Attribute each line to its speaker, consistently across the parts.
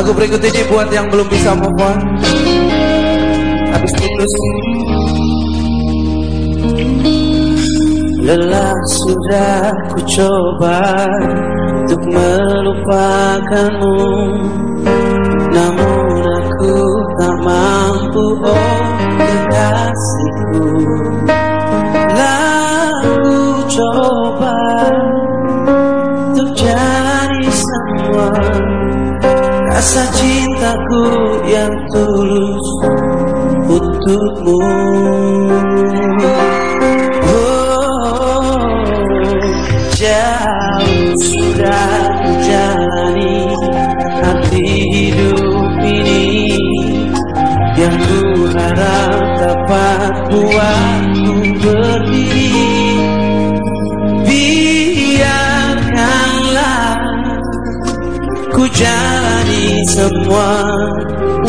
Speaker 1: Lagu berikut ini buat yang belum bisa move on. Habis putus. Lelah sudah ku coba Untuk melupakanmu. Namun aku tak mampu Oh kekasihku Lagu coba Untuk jadi semua Rasa cintaku yang tulus untukmu. Oh, jauh sudah menjalani arti hidup ini Yang ku harap dapat buatku jalani semua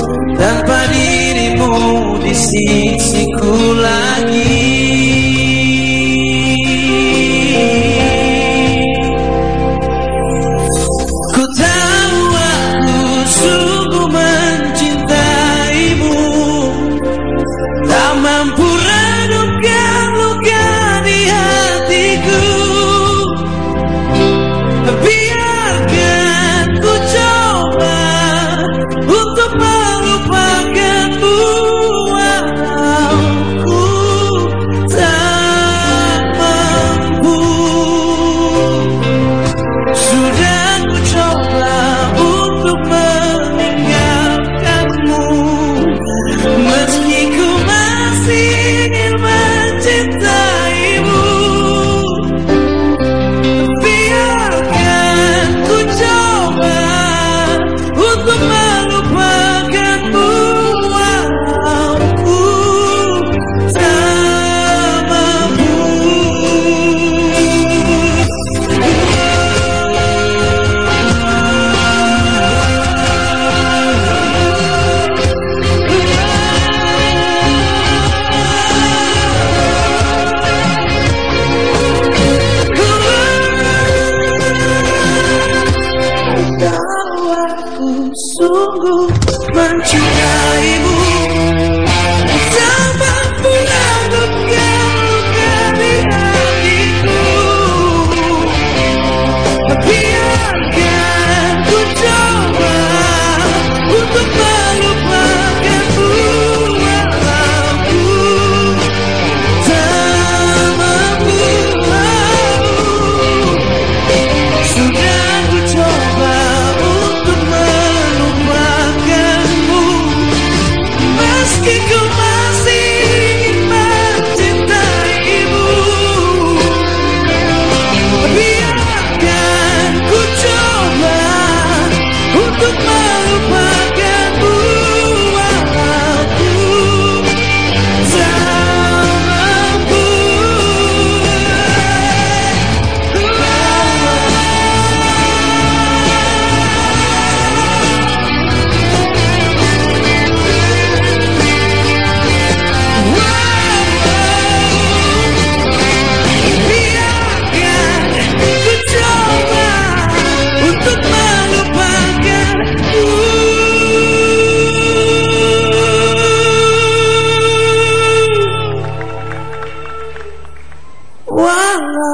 Speaker 1: to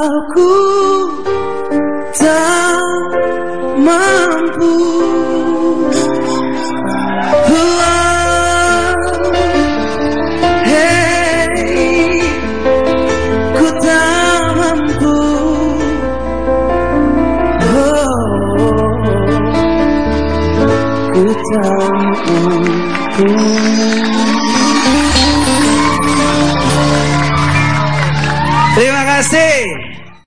Speaker 1: Walau ku tak mampu. Ku tak